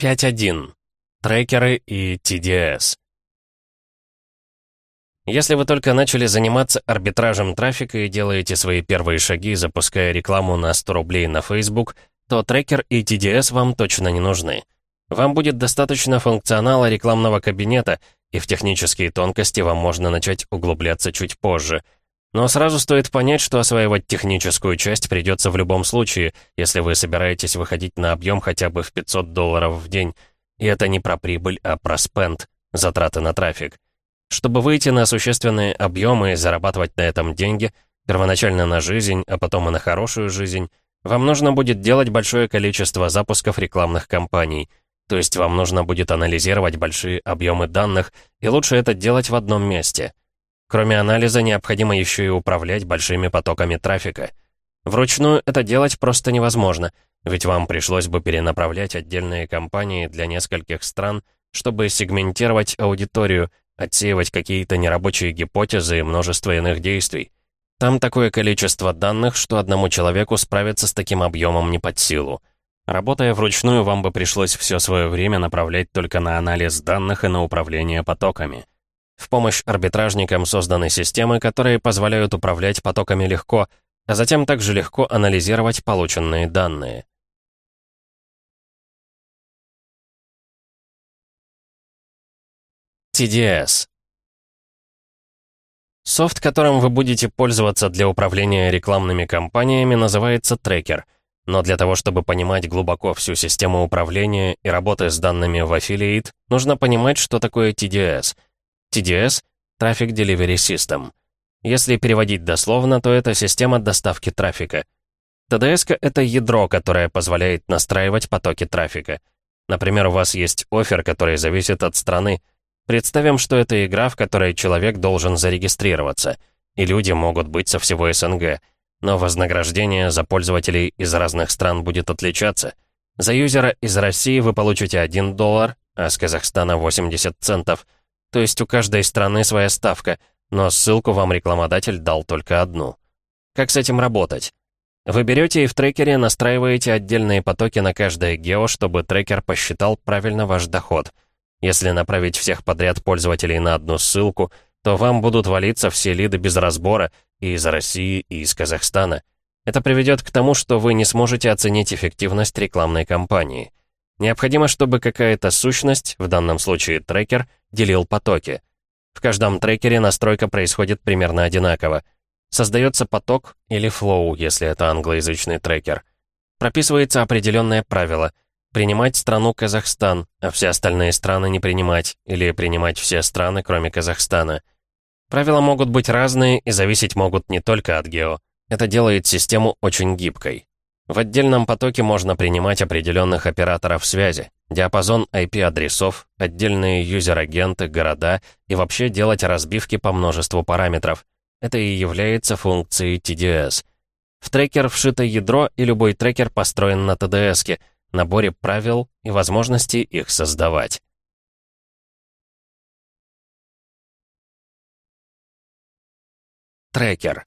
5.1. Трекеры и TDS. Если вы только начали заниматься арбитражем трафика и делаете свои первые шаги, запуская рекламу на 100 рублей на Facebook, то трекер и TDS вам точно не нужны. Вам будет достаточно функционала рекламного кабинета, и в технические тонкости вам можно начать углубляться чуть позже. Но сразу стоит понять, что осваивать техническую часть придется в любом случае, если вы собираетесь выходить на объем хотя бы в 500 долларов в день. И это не про прибыль, а про спенд, затраты на трафик. Чтобы выйти на существенные объемы и зарабатывать на этом деньги, первоначально на жизнь, а потом и на хорошую жизнь, вам нужно будет делать большое количество запусков рекламных кампаний — то есть вам нужно будет анализировать большие объемы данных, и лучше это делать в одном месте. Кроме анализа, необходимо еще и управлять большими потоками трафика. Вручную это делать просто невозможно, ведь вам пришлось бы перенаправлять отдельные компании для нескольких стран, чтобы сегментировать аудиторию, отсеивать какие-то нерабочие гипотезы и множество иных действий. Там такое количество данных, что одному человеку справиться с таким объемом не под силу. Работая вручную, вам бы пришлось все свое время направлять только на анализ данных и на управление потоками. В помощь арбитражникам созданы системы, которые позволяют управлять потоками легко, а затем также легко анализировать полученные данные. TDS Софт, которым вы будете пользоваться для управления рекламными кампаниями, называется трекер — но для того, чтобы понимать глубоко всю систему управления и работы с данными в Affiliate, нужно понимать, что такое TDS. TDS — Traffic Delivery System. Если переводить дословно, то это система доставки трафика. TDS — это ядро, которое позволяет настраивать потоки трафика. Например, у вас есть офер, который зависит от страны. Представим, что это игра, в которой человек должен зарегистрироваться, и люди могут быть со всего СНГ — но вознаграждение за пользователей из разных стран будет отличаться. За юзера из России вы получите 1 доллар, а с Казахстана 80 центов. То есть у каждой страны своя ставка, но ссылку вам рекламодатель дал только одну. Как с этим работать? Вы берете и в трекере настраиваете отдельные потоки на каждое гео, чтобы трекер посчитал правильно ваш доход. Если направить всех подряд пользователей на одну ссылку, то вам будут валиться все лиды без разбора, и из России, и из Казахстана. Это приведет к тому, что вы не сможете оценить эффективность рекламной кампании. Необходимо, чтобы какая-то сущность, в данном случае трекер, делил потоки. В каждом трекере настройка происходит примерно одинаково. Создается поток или флоу, если это англоязычный трекер. Прописывается определенное правило — принимать страну Казахстан, а все остальные страны не принимать, или принимать все страны, кроме Казахстана — Правила могут быть разные и зависеть могут не только от гео. Это делает систему очень гибкой. В отдельном потоке можно принимать определенных операторов связи, диапазон IP-адресов, отдельные юзер-агенты, города и вообще делать разбивки по множеству параметров. Это и является функцией TDS. В трекер вшито ядро, и любой трекер построен на TDS, наборе правил и возможности их создавать. Трекер.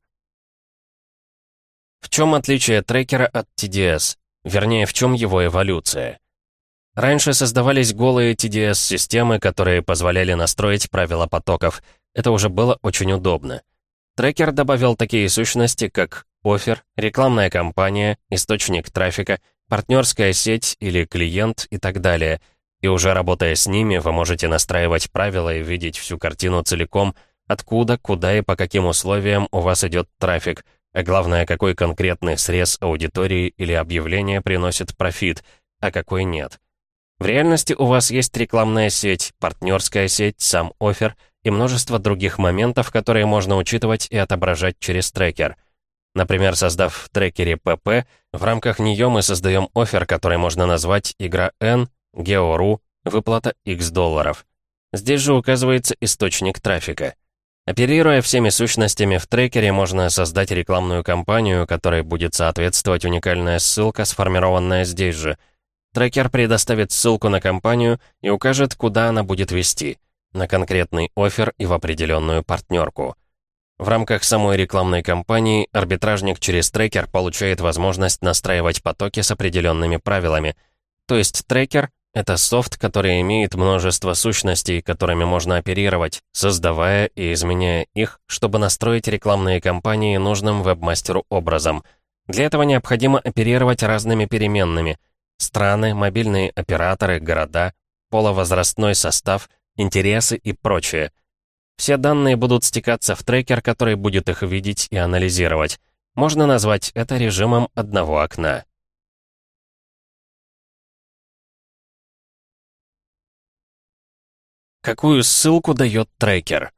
В чем отличие трекера от TDS? Вернее, в чем его эволюция? Раньше создавались голые TDS-системы, которые позволяли настроить правила потоков. Это уже было очень удобно. Трекер добавил такие сущности, как офер, рекламная кампания, источник трафика, партнерская сеть или клиент и так далее. И уже работая с ними, вы можете настраивать правила и видеть всю картину целиком — откуда, куда и по каким условиям у вас идет трафик, а главное, какой конкретный срез аудитории или объявления приносит профит, а какой нет. В реальности у вас есть рекламная сеть, партнерская сеть, сам офер и множество других моментов, которые можно учитывать и отображать через трекер. Например, создав в трекере PP, в рамках нее мы создаем офер, который можно назвать «Игра N», «Гео.ру», «Выплата X долларов». Здесь же указывается источник трафика. Оперируя всеми сущностями в трекере, можно создать рекламную кампанию, которой будет соответствовать уникальная ссылка, сформированная здесь же. Трекер предоставит ссылку на кампанию и укажет, куда она будет вести, на конкретный офер и в определенную партнерку. В рамках самой рекламной кампании арбитражник через трекер получает возможность настраивать потоки с определенными правилами. То есть трекер Это софт, который имеет множество сущностей, которыми можно оперировать, создавая и изменяя их, чтобы настроить рекламные кампании нужным вебмастеру образом. Для этого необходимо оперировать разными переменными. Страны, мобильные операторы, города, половозрастной состав, интересы и прочее. Все данные будут стекаться в трекер, который будет их видеть и анализировать. Можно назвать это режимом одного окна. Какую ссылку дает трекер?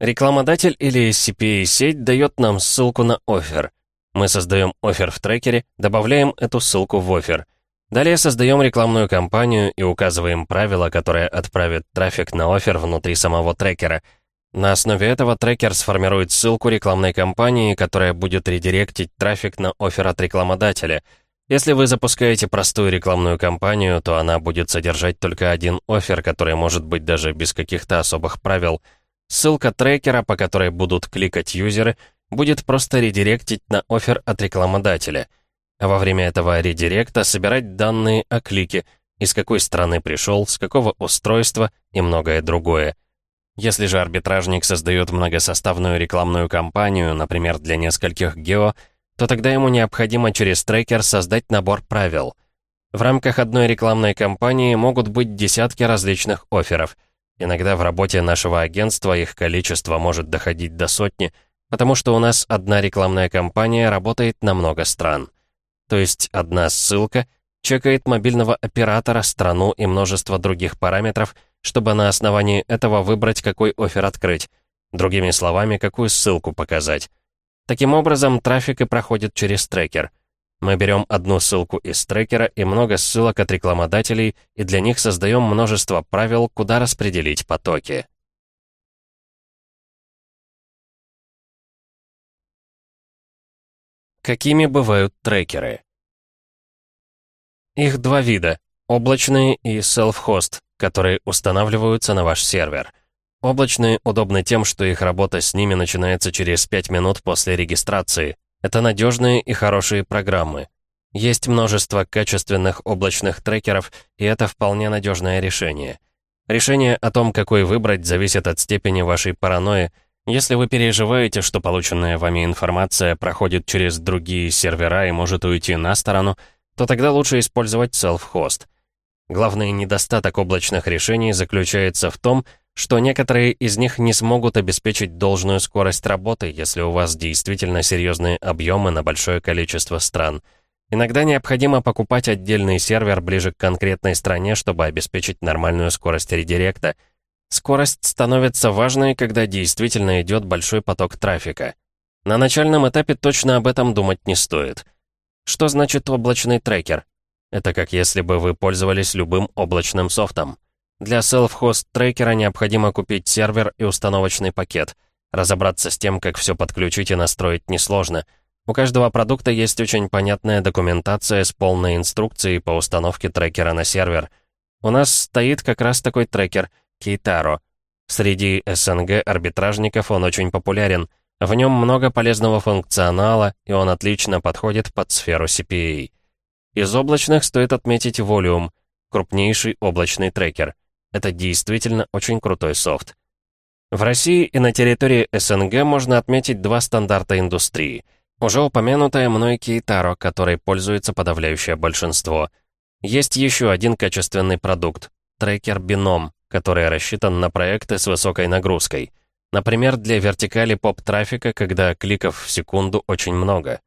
Рекламодатель или CPA-сеть дает нам ссылку на офер. Мы создаем офер в трекере, добавляем эту ссылку в офер. Далее создаем рекламную кампанию и указываем правила, которые отправят трафик на офер внутри самого трекера. На основе этого трекер сформирует ссылку рекламной кампании, которая будет редиректить трафик на офер от рекламодателя — если вы запускаете простую рекламную кампанию, то она будет содержать только один офер, который может быть даже без каких-то особых правил. Ссылка трекера, по которой будут кликать юзеры, будет просто редиректить на офер от рекламодателя. А во время этого редиректа собирать данные о клике, из какой страны пришел, с какого устройства и многое другое. Если же арбитражник создает многосоставную рекламную кампанию, например, для нескольких гео, то тогда ему необходимо через трекер создать набор правил. В рамках одной рекламной кампании могут быть десятки различных офферов. Иногда в работе нашего агентства их количество может доходить до сотни, потому что у нас одна рекламная кампания работает на много стран. То есть одна ссылка чекает мобильного оператора, страну и множество других параметров, чтобы на основании этого выбрать, какой офер открыть. Другими словами, какую ссылку показать. Таким образом, трафик и проходит через трекер. Мы берем одну ссылку из трекера и много ссылок от рекламодателей, и для них создаем множество правил, куда распределить потоки. Какими бывают трекеры? Их два вида — облачные и self-host, которые устанавливаются на ваш сервер — Облачные удобны тем, что их работа с ними начинается через 5 минут после регистрации. Это надежные и хорошие программы. Есть множество качественных облачных трекеров, и это вполне надежное решение. Решение о том, какой выбрать, зависит от степени вашей паранойи. Если вы переживаете, что полученная вами информация проходит через другие сервера и может уйти на сторону, то тогда лучше использовать self-host. Главный недостаток облачных решений заключается в том, что некоторые из них не смогут обеспечить должную скорость работы, если у вас действительно серьезные объемы на большое количество стран. Иногда необходимо покупать отдельный сервер ближе к конкретной стране, чтобы обеспечить нормальную скорость редиректа. Скорость становится важной, когда действительно идет большой поток трафика. На начальном этапе точно об этом думать не стоит. Что значит облачный трекер? Это как если бы вы пользовались любым облачным софтом. Для self-host трекера необходимо купить сервер и установочный пакет. Разобраться с тем, как все подключить и настроить несложно. У каждого продукта есть очень понятная документация с полной инструкцией по установке трекера на сервер. У нас стоит как раз такой трекер — Keitaro. Среди СНГ арбитражников он очень популярен. В нем много полезного функционала, и он отлично подходит под сферу CPA. Из облачных стоит отметить Volume, крупнейший облачный трекер — это действительно очень крутой софт. В России и на территории СНГ можно отметить два стандарта индустрии. Уже упомянутая мной Кейтаро, которой пользуется подавляющее большинство. Есть еще один качественный продукт — трекер Binom, который рассчитан на проекты с высокой нагрузкой. Например, для вертикали поп-трафика, когда кликов в секунду очень много.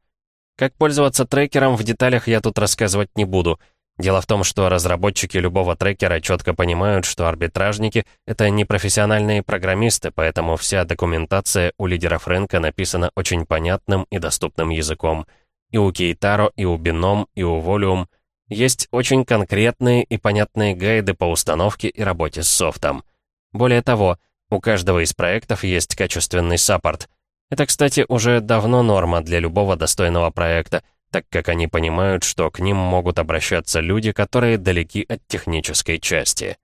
Как пользоваться трекером в деталях я тут рассказывать не буду — Дело в том, что разработчики любого трекера четко понимают, что арбитражники — это не профессиональные программисты, поэтому вся документация у лидеров рынка написана очень понятным и доступным языком. И у Кейтаро, и у Бином, и у Volume есть очень конкретные и понятные гайды по установке и работе с софтом. Более того, у каждого из проектов есть качественный саппорт. Это, кстати, уже давно норма для любого достойного проекта — так как они понимают, что к ним могут обращаться люди, которые далеки от технической части.